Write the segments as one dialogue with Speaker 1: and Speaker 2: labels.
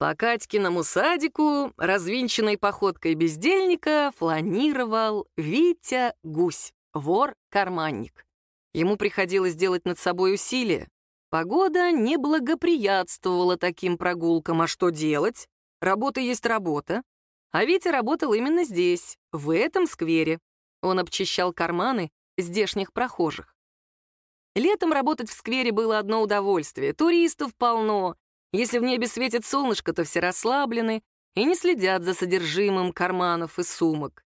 Speaker 1: По Катькиному садику, развинченной походкой бездельника, фланировал Витя Гусь, вор-карманник. Ему приходилось делать над собой усилия. Погода не благоприятствовала таким прогулкам, а что делать? Работа есть работа. А Витя работал именно здесь, в этом сквере. Он обчищал карманы здешних прохожих. Летом работать в сквере было одно удовольствие. Туристов полно, если в небе светит солнышко, то все расслаблены и не следят за содержимым карманов и сумок.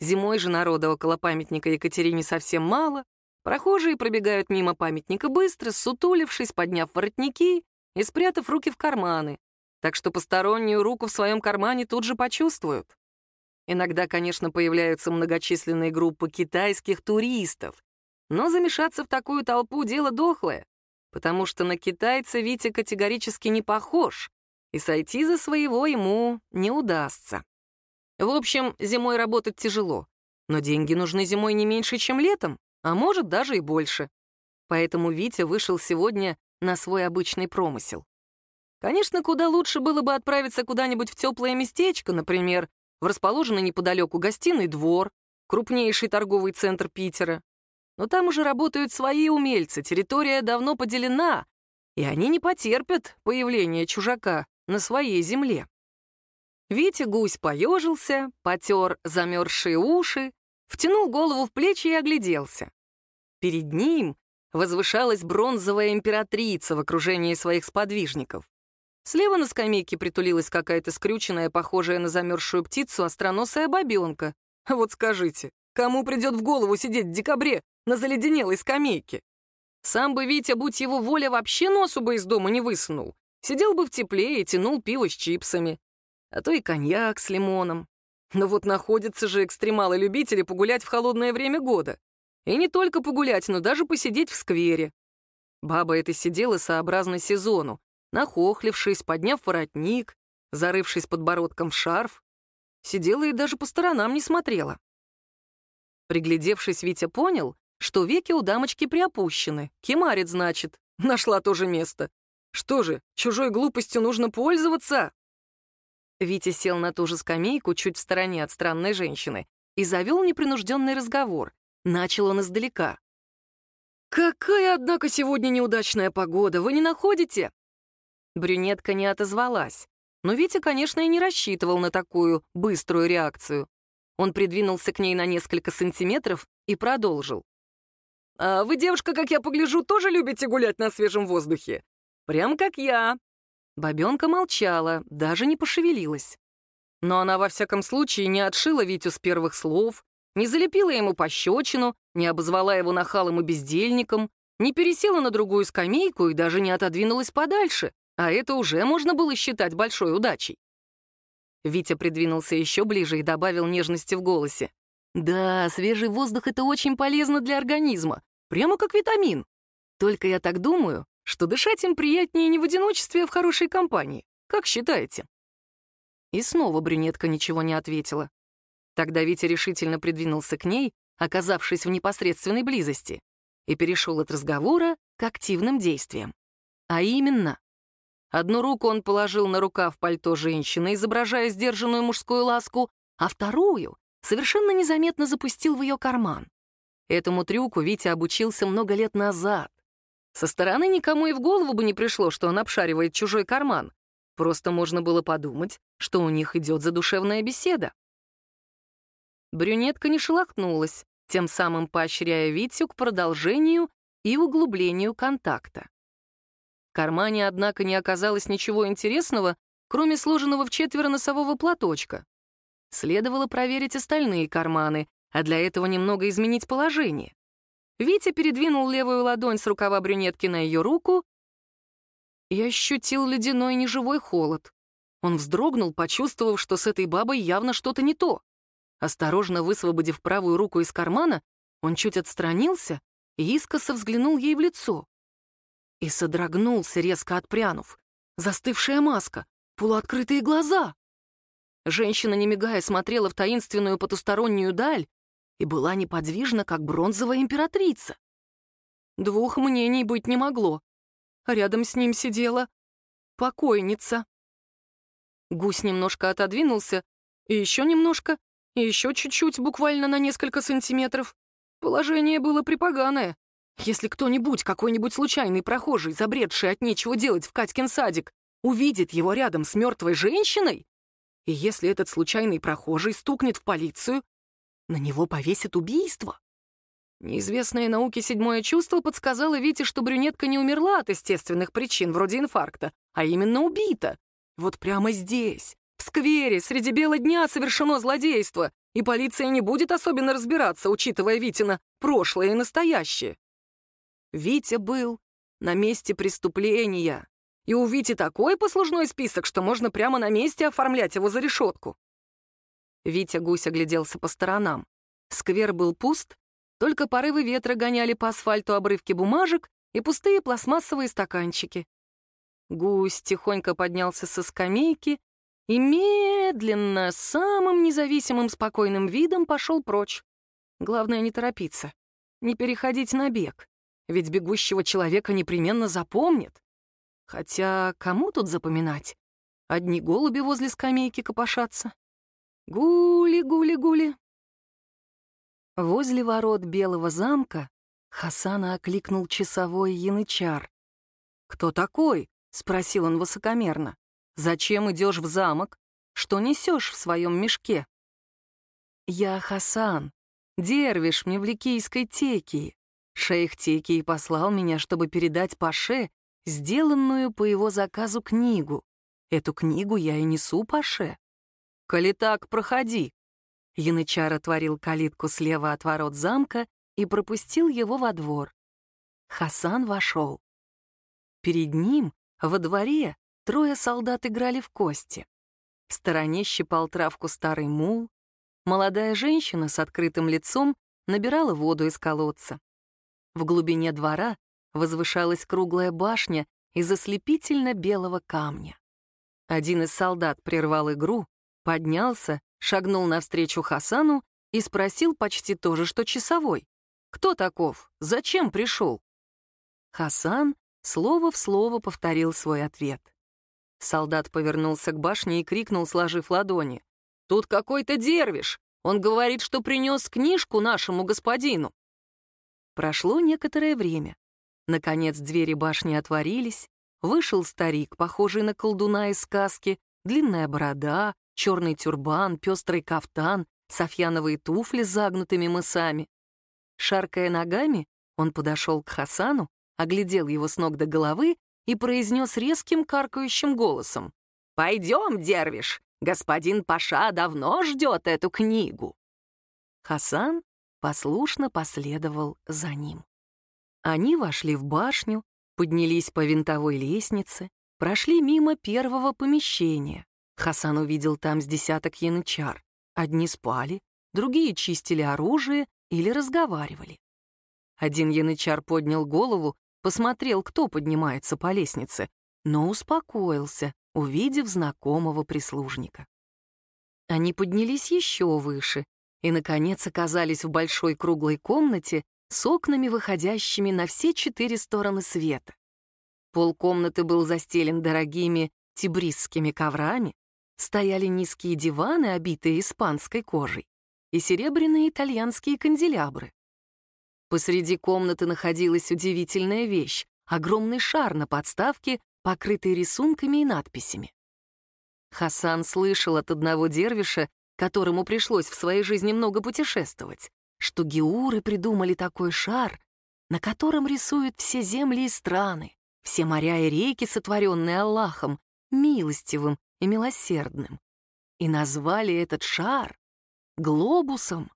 Speaker 1: Зимой же народа около памятника Екатерине совсем мало. Прохожие пробегают мимо памятника быстро, сутулившись, подняв воротники и спрятав руки в карманы, так что постороннюю руку в своем кармане тут же почувствуют. Иногда, конечно, появляются многочисленные группы китайских туристов, но замешаться в такую толпу — дело дохлое потому что на китайца Витя категорически не похож, и сойти за своего ему не удастся. В общем, зимой работать тяжело, но деньги нужны зимой не меньше, чем летом, а может, даже и больше. Поэтому Витя вышел сегодня на свой обычный промысел. Конечно, куда лучше было бы отправиться куда-нибудь в теплое местечко, например, в расположенный неподалеку гостиный двор, крупнейший торговый центр Питера. Но там уже работают свои умельцы, территория давно поделена, и они не потерпят появления чужака на своей земле. Витя гусь поежился, потер замерзшие уши, втянул голову в плечи и огляделся. Перед ним возвышалась бронзовая императрица в окружении своих сподвижников. Слева на скамейке притулилась какая-то скрюченная, похожая на замерзшую птицу, остроносая бабенка. Вот скажите, кому придет в голову сидеть в декабре на заледенелой скамейке. Сам бы Витя, будь его воля, вообще носу бы из дома не высунул. Сидел бы в тепле и тянул пиво с чипсами. А то и коньяк с лимоном. Но вот находятся же экстремалы-любители погулять в холодное время года. И не только погулять, но даже посидеть в сквере. Баба эта сидела сообразно сезону, нахохлившись, подняв воротник, зарывшись подбородком в шарф. Сидела и даже по сторонам не смотрела. Приглядевшись, Витя понял, что веки у дамочки приопущены. Кемарит, значит. Нашла тоже место. Что же, чужой глупостью нужно пользоваться? Витя сел на ту же скамейку, чуть в стороне от странной женщины, и завел непринужденный разговор. Начал он издалека. «Какая, однако, сегодня неудачная погода, вы не находите?» Брюнетка не отозвалась, но Витя, конечно, и не рассчитывал на такую быструю реакцию. Он придвинулся к ней на несколько сантиметров и продолжил. А вы, девушка, как я погляжу, тоже любите гулять на свежем воздухе? Прям как я». Бабенка молчала, даже не пошевелилась. Но она, во всяком случае, не отшила Витю с первых слов, не залепила ему пощечину, не обозвала его нахалом и бездельником, не пересела на другую скамейку и даже не отодвинулась подальше, а это уже можно было считать большой удачей. Витя придвинулся еще ближе и добавил нежности в голосе. Да, свежий воздух — это очень полезно для организма, прямо как витамин. Только я так думаю, что дышать им приятнее не в одиночестве, а в хорошей компании. Как считаете?» И снова брюнетка ничего не ответила. Тогда Витя решительно придвинулся к ней, оказавшись в непосредственной близости, и перешел от разговора к активным действиям. А именно, одну руку он положил на рукав пальто женщины, изображая сдержанную мужскую ласку, а вторую совершенно незаметно запустил в ее карман. Этому трюку Витя обучился много лет назад. Со стороны никому и в голову бы не пришло, что он обшаривает чужой карман. Просто можно было подумать, что у них идет задушевная беседа. Брюнетка не шелохнулась, тем самым поощряя Витю к продолжению и углублению контакта. В кармане, однако, не оказалось ничего интересного, кроме сложенного в четверо носового платочка. Следовало проверить остальные карманы, а для этого немного изменить положение. Витя передвинул левую ладонь с рукава брюнетки на ее руку и ощутил ледяной неживой холод. Он вздрогнул, почувствовав, что с этой бабой явно что-то не то. Осторожно высвободив правую руку из кармана, он чуть отстранился и искоса взглянул ей в лицо. И содрогнулся, резко отпрянув. Застывшая маска, полуоткрытые глаза. Женщина, не мигая, смотрела в таинственную потустороннюю даль и была неподвижна, как бронзовая императрица. Двух мнений быть не могло. Рядом с ним сидела покойница. Гусь немножко отодвинулся, и еще немножко, и еще чуть-чуть, буквально на несколько сантиметров. Положение было припоганое. Если кто-нибудь, какой-нибудь случайный прохожий, забредший от нечего делать в Катькин садик, увидит его рядом с мертвой женщиной, и если этот случайный прохожий стукнет в полицию, на него повесят убийство. Неизвестное науке седьмое чувство подсказало Вите, что брюнетка не умерла от естественных причин, вроде инфаркта, а именно убита. Вот прямо здесь, в сквере, среди бела дня совершено злодейство, и полиция не будет особенно разбираться, учитывая Витина прошлое и настоящее. Витя был на месте преступления. И у Вити такой послужной список, что можно прямо на месте оформлять его за решетку. Витя гусь огляделся по сторонам. Сквер был пуст, только порывы ветра гоняли по асфальту обрывки бумажек и пустые пластмассовые стаканчики. Гусь тихонько поднялся со скамейки и медленно, самым независимым спокойным видом пошел прочь. Главное не торопиться, не переходить на бег, ведь бегущего человека непременно запомнит. Хотя кому тут запоминать? Одни голуби возле скамейки копошатся. Гули, гули, гули. Возле ворот Белого замка Хасана окликнул часовой янычар. «Кто такой?» — спросил он высокомерно. «Зачем идешь в замок? Что несешь в своем мешке?» «Я Хасан, дервиш мевликийской Текии. Шейх Текии послал меня, чтобы передать Паше сделанную по его заказу книгу. Эту книгу я и несу Паше. «Коли так, проходи». Янычар отворил калитку слева от ворот замка и пропустил его во двор. Хасан вошел. Перед ним, во дворе, трое солдат играли в кости. В стороне щипал травку старый мул. Молодая женщина с открытым лицом набирала воду из колодца. В глубине двора возвышалась круглая башня из ослепительно белого камня. Один из солдат прервал игру, поднялся, шагнул навстречу Хасану и спросил почти то же, что часовой. «Кто таков? Зачем пришел?» Хасан слово в слово повторил свой ответ. Солдат повернулся к башне и крикнул, сложив ладони. «Тут какой-то дервиш! Он говорит, что принес книжку нашему господину!» Прошло некоторое время. Наконец двери башни отворились, вышел старик, похожий на колдуна из сказки, длинная борода, черный тюрбан, пестрый кафтан, софьяновые туфли с загнутыми мысами. Шаркая ногами, он подошел к Хасану, оглядел его с ног до головы и произнес резким каркающим голосом. «Пойдем, дервиш, господин Паша давно ждет эту книгу». Хасан послушно последовал за ним. Они вошли в башню, поднялись по винтовой лестнице, прошли мимо первого помещения. Хасан увидел там с десяток янычар. Одни спали, другие чистили оружие или разговаривали. Один янычар поднял голову, посмотрел, кто поднимается по лестнице, но успокоился, увидев знакомого прислужника. Они поднялись еще выше и, наконец, оказались в большой круглой комнате, с окнами, выходящими на все четыре стороны света. Пол комнаты был застелен дорогими тибрисскими коврами, стояли низкие диваны, обитые испанской кожей, и серебряные итальянские канделябры. Посреди комнаты находилась удивительная вещь — огромный шар на подставке, покрытый рисунками и надписями. Хасан слышал от одного дервиша, которому пришлось в своей жизни много путешествовать, что геуры придумали такой шар, на котором рисуют все земли и страны, все моря и реки, сотворенные Аллахом, милостивым и милосердным. И назвали этот шар глобусом.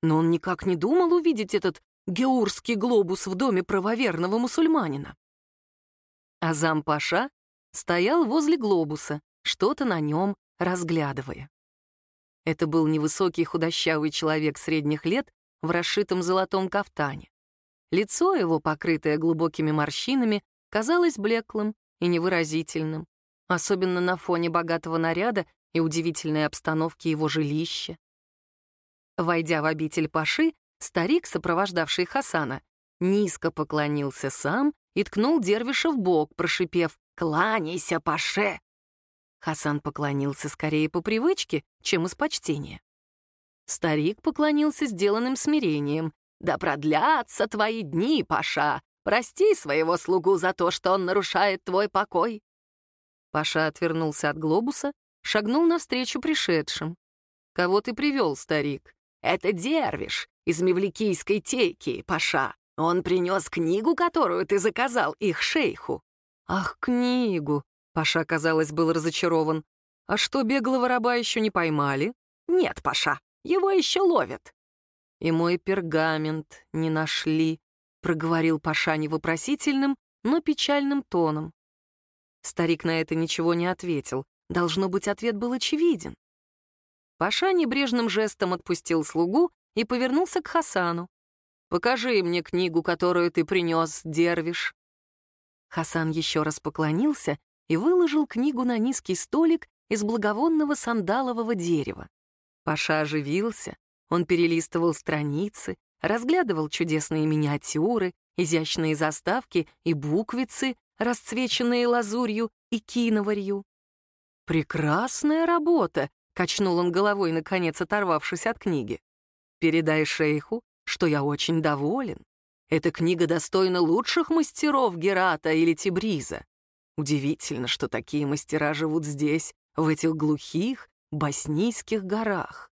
Speaker 1: Но он никак не думал увидеть этот геурский глобус в доме правоверного мусульманина. Азам Паша стоял возле глобуса, что-то на нем разглядывая. Это был невысокий худощавый человек средних лет в расшитом золотом кафтане. Лицо его, покрытое глубокими морщинами, казалось блеклым и невыразительным, особенно на фоне богатого наряда и удивительной обстановки его жилища. Войдя в обитель Паши, старик, сопровождавший Хасана, низко поклонился сам и ткнул Дервиша в бок, прошипев «Кланяйся, Паше!». Хасан поклонился скорее по привычке, чем из почтения. Старик поклонился сделанным смирением. «Да продлятся твои дни, Паша! Прости своего слугу за то, что он нарушает твой покой!» Паша отвернулся от глобуса, шагнул навстречу пришедшим. «Кого ты привел, старик?» «Это Дервиш из Мевликийской тейки, Паша. Он принес книгу, которую ты заказал их шейху». «Ах, книгу!» — Паша, казалось, был разочарован. «А что, беглого раба еще не поймали?» «Нет, Паша, его еще ловят». «И мой пергамент не нашли», — проговорил Паша невопросительным, но печальным тоном. Старик на это ничего не ответил. Должно быть, ответ был очевиден. Паша небрежным жестом отпустил слугу и повернулся к Хасану. «Покажи мне книгу, которую ты принес, Дервиш». Хасан еще раз поклонился и выложил книгу на низкий столик из благовонного сандалового дерева. Паша оживился, он перелистывал страницы, разглядывал чудесные миниатюры, изящные заставки и буквицы, расцвеченные лазурью и киноварью. «Прекрасная работа!» — качнул он головой, наконец оторвавшись от книги. «Передай шейху, что я очень доволен. Эта книга достойна лучших мастеров Герата или Тибриза. Удивительно, что такие мастера живут здесь, в этих глухих, боснийских горах».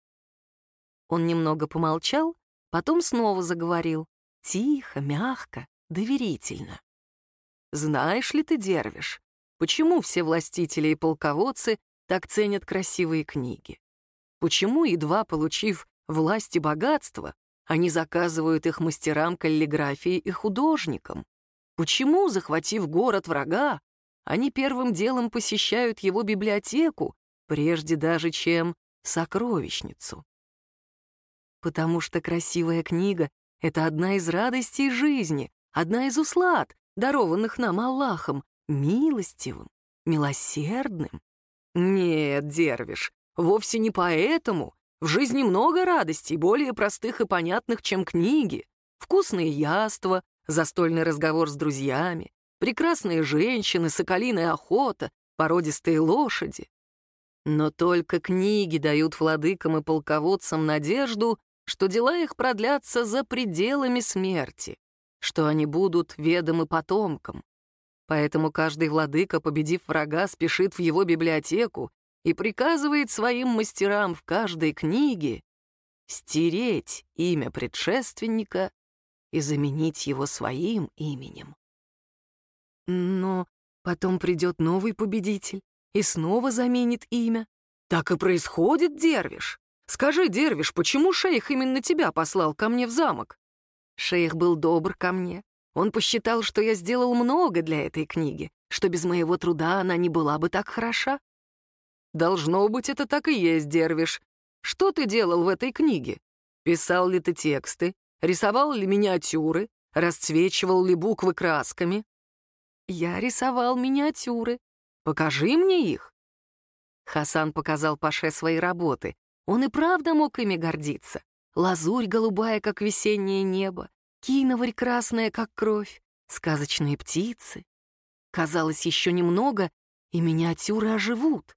Speaker 1: Он немного помолчал, потом снова заговорил, тихо, мягко, доверительно. «Знаешь ли ты, Дервиш, почему все властители и полководцы так ценят красивые книги? Почему, едва получив власть и богатство, они заказывают их мастерам каллиграфии и художникам? Почему, захватив город врага, они первым делом посещают его библиотеку, прежде даже чем сокровищницу? Потому что красивая книга — это одна из радостей жизни, одна из услад, дарованных нам Аллахом, милостивым, милосердным. Нет, Дервиш, вовсе не поэтому. В жизни много радостей, более простых и понятных, чем книги. Вкусные яства, застольный разговор с друзьями, прекрасные женщины, соколиная охота, породистые лошади. Но только книги дают владыкам и полководцам надежду, что дела их продлятся за пределами смерти, что они будут ведомы потомкам. Поэтому каждый владыка, победив врага, спешит в его библиотеку и приказывает своим мастерам в каждой книге стереть имя предшественника и заменить его своим именем. Но потом придет новый победитель и снова заменит имя. Так и происходит, Дервиш. Скажи, Дервиш, почему шейх именно тебя послал ко мне в замок? Шейх был добр ко мне, он посчитал, что я сделал много для этой книги, что без моего труда она не была бы так хороша. Должно быть, это так и есть, Дервиш. Что ты делал в этой книге? Писал ли ты тексты? Рисовал ли миниатюры? Расцвечивал ли буквы красками? Я рисовал миниатюры. Покажи мне их. Хасан показал Паше свои работы. Он и правда мог ими гордиться. Лазурь голубая, как весеннее небо, киноварь красная, как кровь, сказочные птицы. Казалось, еще немного, и миниатюры оживут.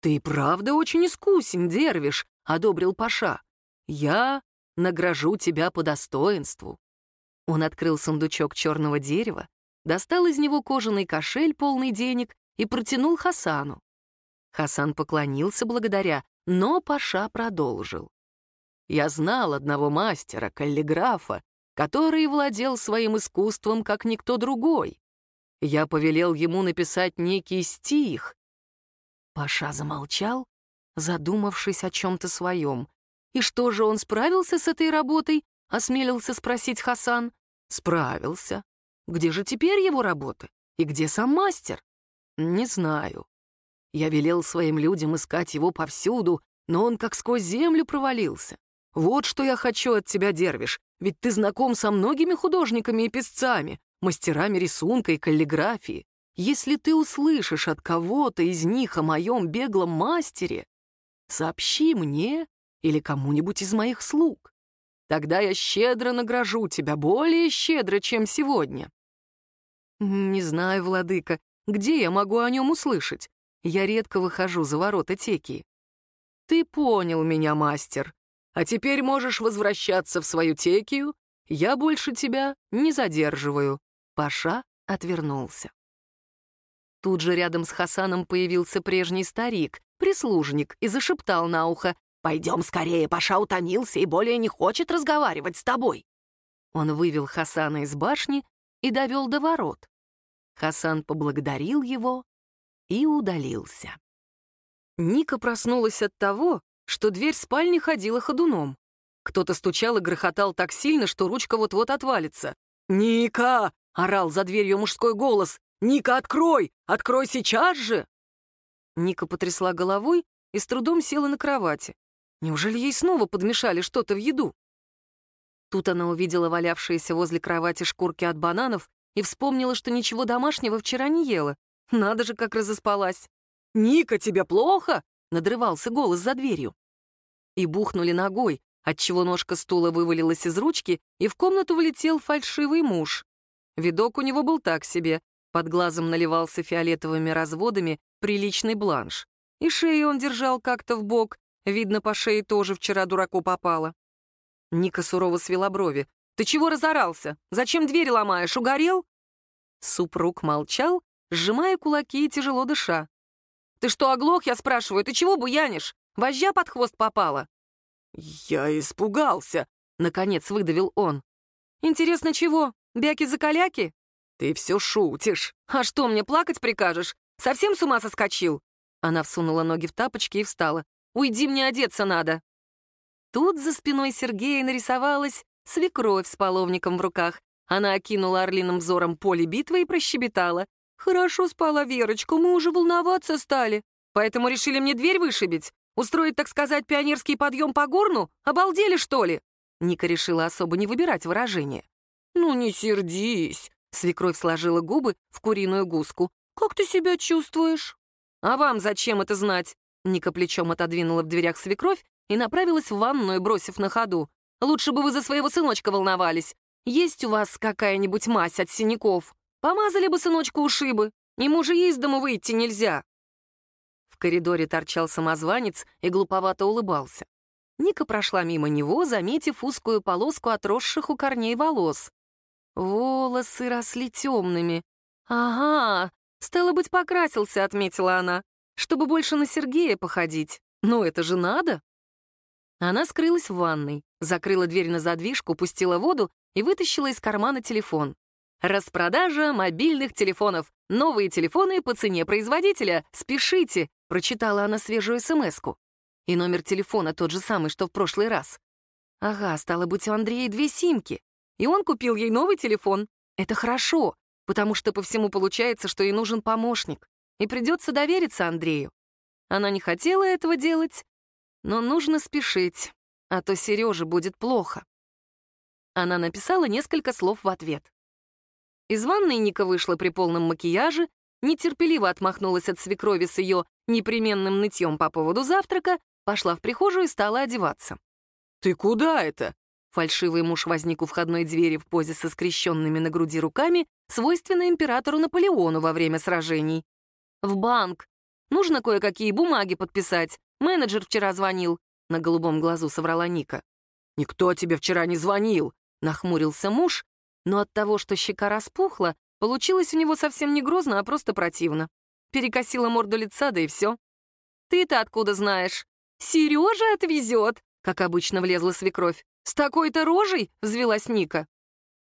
Speaker 1: «Ты правда очень искусен, Дервиш», — одобрил Паша. «Я награжу тебя по достоинству». Он открыл сундучок черного дерева, достал из него кожаный кошель, полный денег, и протянул Хасану. Хасан поклонился благодаря, но Паша продолжил. «Я знал одного мастера, каллиграфа, который владел своим искусством, как никто другой. Я повелел ему написать некий стих. Паша замолчал, задумавшись о чем-то своем. И что же, он справился с этой работой? Осмелился спросить Хасан. Справился. Где же теперь его работа? И где сам мастер? Не знаю. Я велел своим людям искать его повсюду, но он как сквозь землю провалился. Вот что я хочу от тебя, Дервиш, ведь ты знаком со многими художниками и песцами, мастерами рисунка и каллиграфии. Если ты услышишь от кого-то из них о моем беглом мастере, сообщи мне или кому-нибудь из моих слуг. Тогда я щедро награжу тебя, более щедро, чем сегодня. Не знаю, владыка, где я могу о нем услышать? Я редко выхожу за ворота теки. Ты понял меня, мастер. А теперь можешь возвращаться в свою текию. Я больше тебя не задерживаю. Паша отвернулся. Тут же рядом с Хасаном появился прежний старик, прислужник, и зашептал на ухо. «Пойдем скорее, Паша утомился и более не хочет разговаривать с тобой». Он вывел Хасана из башни и довел до ворот. Хасан поблагодарил его и удалился. Ника проснулась от того, что дверь спальни ходила ходуном. Кто-то стучал и грохотал так сильно, что ручка вот-вот отвалится. «Ника!» — орал за дверью мужской голос. «Ника, открой! Открой сейчас же!» Ника потрясла головой и с трудом села на кровати. Неужели ей снова подмешали что-то в еду? Тут она увидела валявшиеся возле кровати шкурки от бананов и вспомнила, что ничего домашнего вчера не ела. Надо же, как разоспалась. «Ника, тебе плохо?» — надрывался голос за дверью. И бухнули ногой, отчего ножка стула вывалилась из ручки, и в комнату влетел фальшивый муж. Видок у него был так себе. Под глазом наливался фиолетовыми разводами приличный бланш. И шею он держал как-то в бок. Видно, по шее тоже вчера дураку попало. Ника сурово свела брови. «Ты чего разорался? Зачем дверь ломаешь? Угорел?» Супруг молчал, сжимая кулаки и тяжело дыша. «Ты что, оглох, я спрашиваю? Ты чего буянишь? Вожжа под хвост попала?» «Я испугался», — наконец выдавил он. «Интересно, чего? Бяки-закаляки?» «Ты все шутишь. А что, мне плакать прикажешь? Совсем с ума соскочил?» Она всунула ноги в тапочки и встала. «Уйди, мне одеться надо». Тут за спиной Сергея нарисовалась свекровь с половником в руках. Она окинула орлиным взором поле битвы и прощебетала. «Хорошо спала Верочка, мы уже волноваться стали. Поэтому решили мне дверь вышибить? Устроить, так сказать, пионерский подъем по горну? Обалдели, что ли?» Ника решила особо не выбирать выражение. «Ну не сердись», — свекровь сложила губы в куриную гуску. «Как ты себя чувствуешь?» «А вам зачем это знать?» Ника плечом отодвинула в дверях свекровь и направилась в ванную, бросив на ходу. «Лучше бы вы за своего сыночка волновались. Есть у вас какая-нибудь мазь от синяков?» Помазали бы сыночку ушибы, ему же из дому выйти нельзя. В коридоре торчал самозванец и глуповато улыбался. Ника прошла мимо него, заметив узкую полоску отросших у корней волос. Волосы росли темными. «Ага, стало быть, покрасился», — отметила она, «чтобы больше на Сергея походить. Ну, это же надо!» Она скрылась в ванной, закрыла дверь на задвижку, пустила воду и вытащила из кармана телефон. «Распродажа мобильных телефонов. Новые телефоны по цене производителя. Спешите!» — прочитала она свежую смс -ку. И номер телефона тот же самый, что в прошлый раз. Ага, стало быть, у Андрея две симки. И он купил ей новый телефон. Это хорошо, потому что по всему получается, что ей нужен помощник. И придется довериться Андрею. Она не хотела этого делать, но нужно спешить, а то Сереже будет плохо. Она написала несколько слов в ответ. Из ванной Ника вышла при полном макияже, нетерпеливо отмахнулась от свекрови с ее непременным нытьем по поводу завтрака, пошла в прихожую и стала одеваться. «Ты куда это?» Фальшивый муж возник у входной двери в позе со скрещенными на груди руками, свойственно императору Наполеону во время сражений. «В банк. Нужно кое-какие бумаги подписать. Менеджер вчера звонил», — на голубом глазу соврала Ника. «Никто тебе вчера не звонил», — нахмурился муж но от того, что щека распухла, получилось у него совсем не грозно, а просто противно. Перекосила морду лица, да и все. «Ты-то откуда знаешь?» «Сережа отвезет!» — как обычно влезла свекровь. «С такой-то рожей?» — взвелась Ника.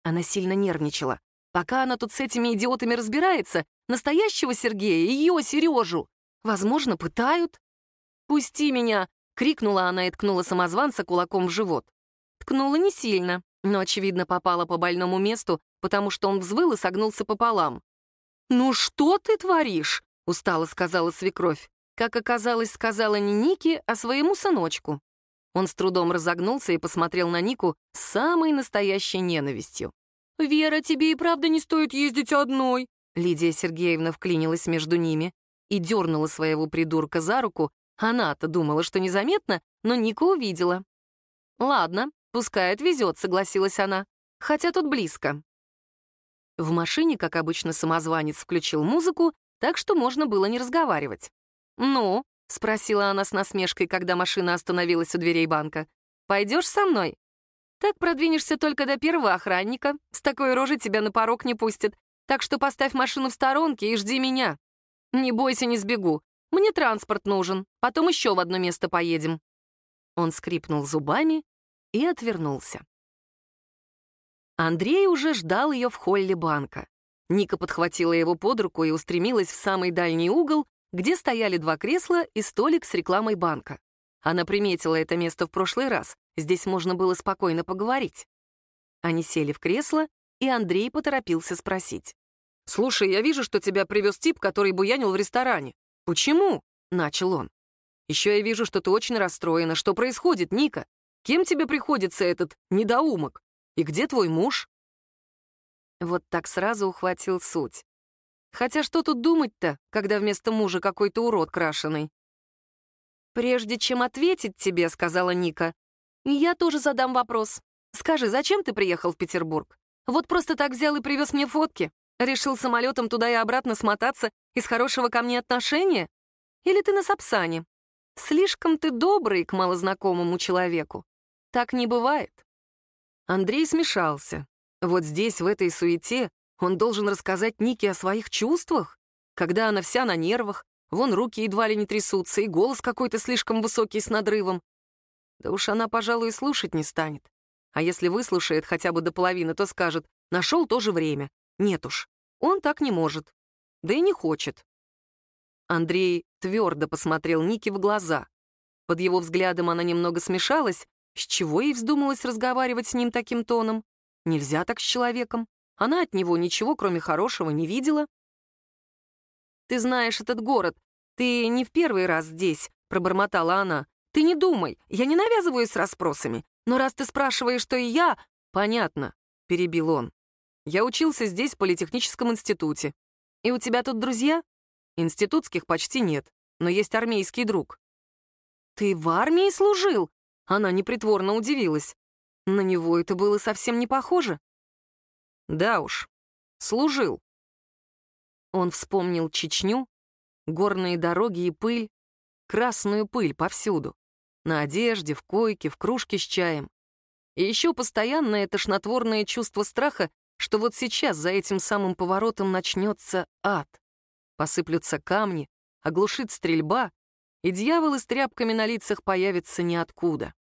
Speaker 1: Она сильно нервничала. Пока она тут с этими идиотами разбирается, настоящего Сергея, ее, Сережу, возможно, пытают. «Пусти меня!» — крикнула она и ткнула самозванца кулаком в живот. Ткнула не сильно, но, очевидно, попала по больному месту, потому что он взвыл и согнулся пополам. «Ну что ты творишь?» — устало сказала свекровь. Как оказалось, сказала не Нике, а своему сыночку. Он с трудом разогнулся и посмотрел на Нику с самой настоящей ненавистью. «Вера, тебе и правда не стоит ездить одной!» Лидия Сергеевна вклинилась между ними и дернула своего придурка за руку. Она-то думала, что незаметно, но Ника увидела. «Ладно, «Пускай отвезет», — согласилась она. «Хотя тут близко». В машине, как обычно, самозванец включил музыку, так что можно было не разговаривать. «Ну?» — спросила она с насмешкой, когда машина остановилась у дверей банка. «Пойдешь со мной?» «Так продвинешься только до первого охранника. С такой рожей тебя на порог не пустят. Так что поставь машину в сторонке и жди меня. Не бойся, не сбегу. Мне транспорт нужен. Потом еще в одно место поедем». Он скрипнул зубами и отвернулся. Андрей уже ждал ее в холле банка. Ника подхватила его под руку и устремилась в самый дальний угол, где стояли два кресла и столик с рекламой банка. Она приметила это место в прошлый раз. Здесь можно было спокойно поговорить. Они сели в кресло, и Андрей поторопился спросить. «Слушай, я вижу, что тебя привез тип, который буянил в ресторане. Почему?» — начал он. «Еще я вижу, что ты очень расстроена. Что происходит, Ника? Кем тебе приходится этот недоумок? И где твой муж?» Вот так сразу ухватил суть. Хотя что тут думать-то, когда вместо мужа какой-то урод крашеный? «Прежде чем ответить тебе», — сказала Ника, — «я тоже задам вопрос. Скажи, зачем ты приехал в Петербург? Вот просто так взял и привез мне фотки? Решил самолетом туда и обратно смотаться из хорошего ко мне отношения? Или ты на Сапсане? Слишком ты добрый к малознакомому человеку. Так не бывает». Андрей смешался. Вот здесь, в этой суете, он должен рассказать Нике о своих чувствах, когда она вся на нервах, вон руки едва ли не трясутся, и голос какой-то слишком высокий с надрывом. Да уж она, пожалуй, слушать не станет. А если выслушает хотя бы до половины, то скажет «нашел тоже время». Нет уж, он так не может. Да и не хочет. Андрей твердо посмотрел Нике в глаза. Под его взглядом она немного смешалась, с чего ей вздумалось разговаривать с ним таким тоном. Нельзя так с человеком. Она от него ничего, кроме хорошего, не видела. «Ты знаешь этот город. Ты не в первый раз здесь», — пробормотала она. «Ты не думай, я не навязываюсь расспросами. Но раз ты спрашиваешь, что и я...» «Понятно», — перебил он. «Я учился здесь, в Политехническом институте. И у тебя тут друзья?» «Институтских почти нет, но есть армейский друг». «Ты в армии служил?» Она непритворно удивилась. На него это было совсем не похоже. Да уж, служил. Он вспомнил Чечню, горные дороги и пыль, красную пыль повсюду. На одежде, в койке, в кружке с чаем. И еще постоянное тошнотворное чувство страха, что вот сейчас за этим самым поворотом начнется ад. Посыплются камни, оглушит стрельба, и дьяволы с тряпками на лицах появятся ниоткуда.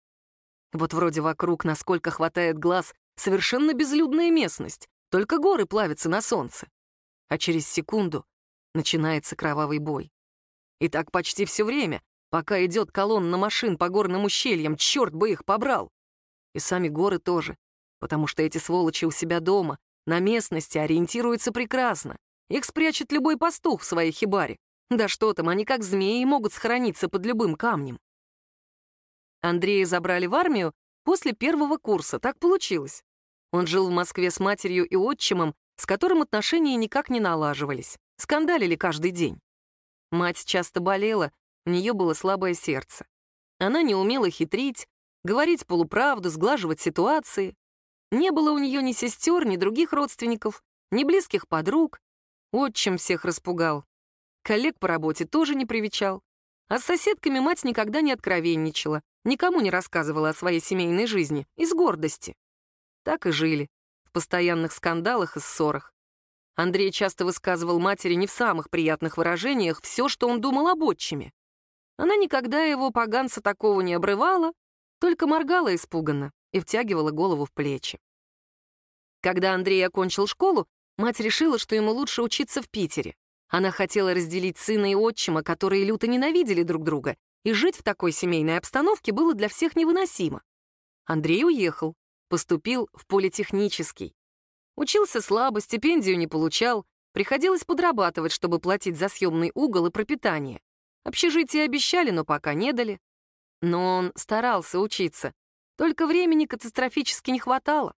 Speaker 1: Вот вроде вокруг, насколько хватает глаз, совершенно безлюдная местность, только горы плавятся на солнце. А через секунду начинается кровавый бой. И так почти все время, пока идет колонна машин по горным ущельям, черт бы их побрал. И сами горы тоже, потому что эти сволочи у себя дома, на местности ориентируются прекрасно. Их спрячет любой пастух в своей хибаре. Да что там, они как змеи могут схорониться под любым камнем. Андрея забрали в армию после первого курса, так получилось. Он жил в Москве с матерью и отчимом, с которым отношения никак не налаживались, скандалили каждый день. Мать часто болела, у нее было слабое сердце. Она не умела хитрить, говорить полуправду, сглаживать ситуации. Не было у нее ни сестер, ни других родственников, ни близких подруг. Отчим всех распугал. Коллег по работе тоже не привечал. А с соседками мать никогда не откровенничала, никому не рассказывала о своей семейной жизни, из гордости. Так и жили, в постоянных скандалах и ссорах. Андрей часто высказывал матери не в самых приятных выражениях все, что он думал об отчиме. Она никогда его поганца такого не обрывала, только моргала испуганно и втягивала голову в плечи. Когда Андрей окончил школу, мать решила, что ему лучше учиться в Питере. Она хотела разделить сына и отчима, которые люто ненавидели друг друга, и жить в такой семейной обстановке было для всех невыносимо. Андрей уехал, поступил в политехнический. Учился слабо, стипендию не получал, приходилось подрабатывать, чтобы платить за съемный угол и пропитание. Общежитие обещали, но пока не дали. Но он старался учиться, только времени катастрофически не хватало.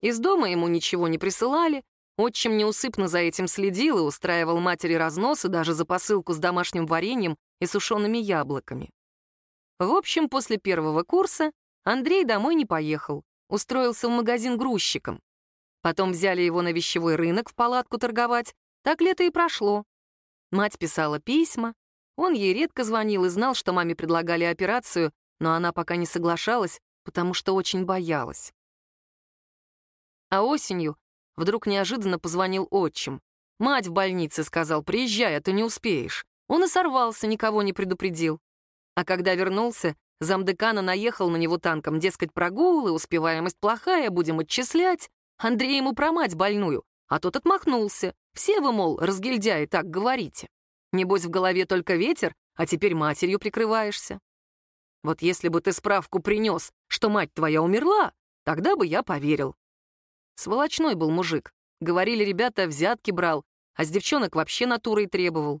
Speaker 1: Из дома ему ничего не присылали, Отчим неусыпно за этим следил и устраивал матери разносы даже за посылку с домашним вареньем и сушеными яблоками. В общем, после первого курса Андрей домой не поехал, устроился в магазин грузчиком. Потом взяли его на вещевой рынок в палатку торговать, так лето и прошло. Мать писала письма, Он ей редко звонил и знал, что маме предлагали операцию, но она пока не соглашалась, потому что очень боялась. А осенью вдруг неожиданно позвонил отчим. «Мать в больнице», — сказал, — «приезжай, а то не успеешь». Он и сорвался, никого не предупредил. А когда вернулся, замдекана наехал на него танком, дескать, прогулы, успеваемость плохая, будем отчислять. Андрей ему про мать больную, а тот отмахнулся. Все вы, мол, разгильдяи, так говорите. Небось, в голове только ветер, а теперь матерью прикрываешься. Вот если бы ты справку принес, что мать твоя умерла, тогда бы я поверил. Сволочной был мужик. Говорили, ребята, взятки брал, а с девчонок вообще натурой требовал.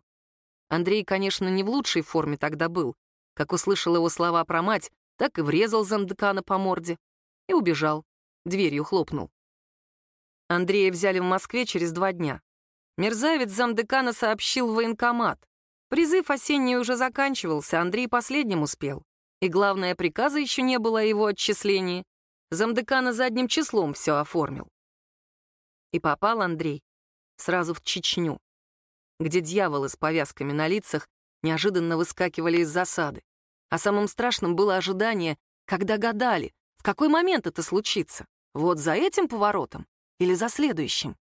Speaker 1: Андрей, конечно, не в лучшей форме тогда был. Как услышал его слова про мать, так и врезал замдекана по морде. И убежал. Дверью хлопнул. Андрея взяли в Москве через два дня. Мерзавец замдекана сообщил в военкомат. Призыв осенний уже заканчивался, Андрей последним успел. И главное, приказа еще не было о его отчислении. Замдекана задним числом все оформил. И попал Андрей сразу в Чечню где дьяволы с повязками на лицах неожиданно выскакивали из засады. А самым страшным было ожидание, когда гадали, в какой момент это случится. Вот за этим поворотом или за следующим.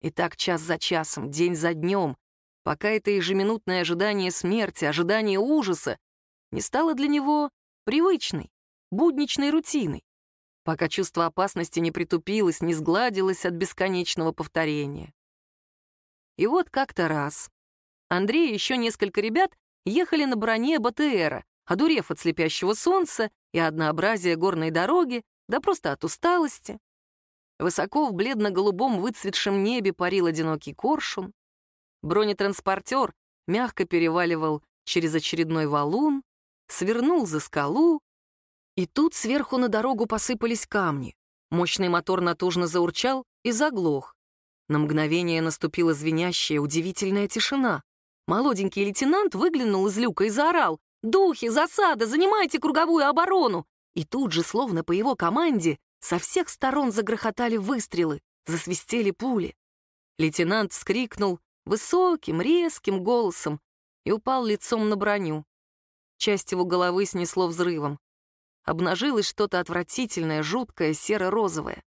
Speaker 1: И так час за часом, день за днем, пока это ежеминутное ожидание смерти, ожидание ужаса не стало для него привычной, будничной рутиной, пока чувство опасности не притупилось, не сгладилось от бесконечного повторения. И вот как-то раз Андрей и еще несколько ребят ехали на броне БТРа, одурев от слепящего солнца и однообразия горной дороги, да просто от усталости. Высоко в бледно-голубом выцветшем небе парил одинокий коршун. Бронетранспортер мягко переваливал через очередной валун, свернул за скалу, и тут сверху на дорогу посыпались камни. Мощный мотор натужно заурчал и заглох. На мгновение наступила звенящая, удивительная тишина. Молоденький лейтенант выглянул из люка и заорал «Духи, засада, занимайте круговую оборону!» И тут же, словно по его команде, со всех сторон загрохотали выстрелы, засвистели пули. Лейтенант вскрикнул высоким, резким голосом и упал лицом на броню. Часть его головы снесло взрывом. Обнажилось что-то отвратительное, жуткое, серо-розовое.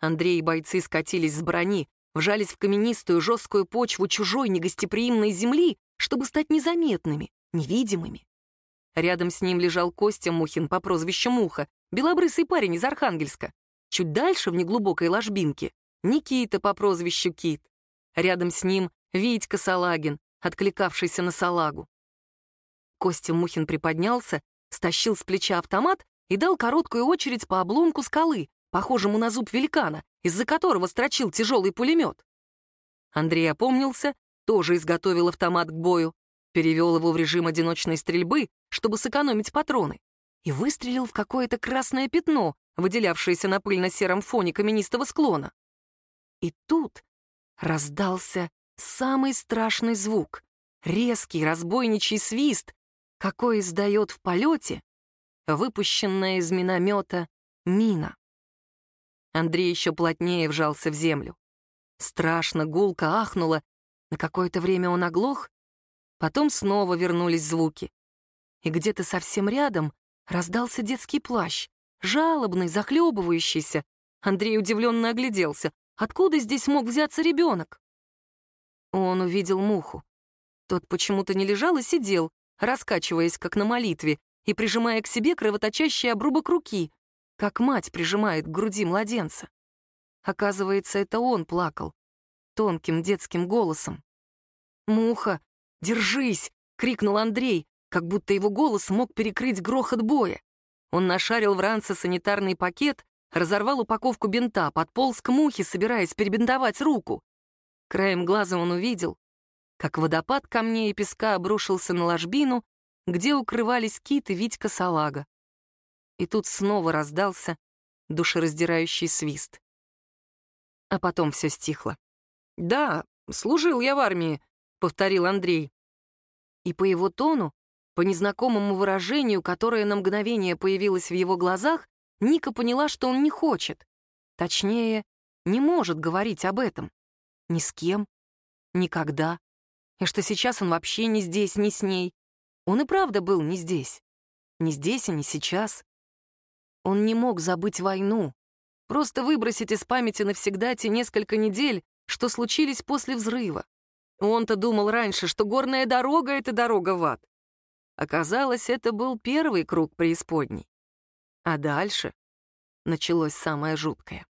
Speaker 1: Андрей и бойцы скатились с брони, вжались в каменистую жесткую почву чужой негостеприимной земли, чтобы стать незаметными, невидимыми. Рядом с ним лежал Костя Мухин по прозвищу Муха, белобрысый парень из Архангельска. Чуть дальше, в неглубокой ложбинке, Никита по прозвищу Кит. Рядом с ним Витька Салагин, откликавшийся на салагу. Костя Мухин приподнялся, стащил с плеча автомат и дал короткую очередь по обломку скалы, похожему на зуб великана, из-за которого строчил тяжелый пулемет. Андрей опомнился, тоже изготовил автомат к бою, перевел его в режим одиночной стрельбы, чтобы сэкономить патроны, и выстрелил в какое-то красное пятно, выделявшееся на пыльно-сером фоне каменистого склона. И тут раздался самый страшный звук — резкий разбойничий свист, какой издает в полете выпущенная из миномета мина. Андрей еще плотнее вжался в землю. Страшно, гулко ахнуло. На какое-то время он оглох. Потом снова вернулись звуки. И где-то совсем рядом раздался детский плащ, жалобный, захлебывающийся. Андрей удивленно огляделся. Откуда здесь мог взяться ребенок? Он увидел муху. Тот почему-то не лежал и сидел, раскачиваясь, как на молитве, и прижимая к себе кровоточащий обрубок руки как мать прижимает к груди младенца. Оказывается, это он плакал, тонким детским голосом. «Муха, держись!» — крикнул Андрей, как будто его голос мог перекрыть грохот боя. Он нашарил в ранце санитарный пакет, разорвал упаковку бинта, подполз к мухе, собираясь перебинтовать руку. Краем глаза он увидел, как водопад камней и песка обрушился на ложбину, где укрывались Кит и Витька Салага и тут снова раздался душераздирающий свист. А потом все стихло. «Да, служил я в армии», — повторил Андрей. И по его тону, по незнакомому выражению, которое на мгновение появилось в его глазах, Ника поняла, что он не хочет. Точнее, не может говорить об этом. Ни с кем. Никогда. И что сейчас он вообще не здесь, не с ней. Он и правда был не здесь. Не здесь и не сейчас. Он не мог забыть войну, просто выбросить из памяти навсегда те несколько недель, что случились после взрыва. Он-то думал раньше, что горная дорога — это дорога в ад. Оказалось, это был первый круг преисподней. А дальше началось самое жуткое.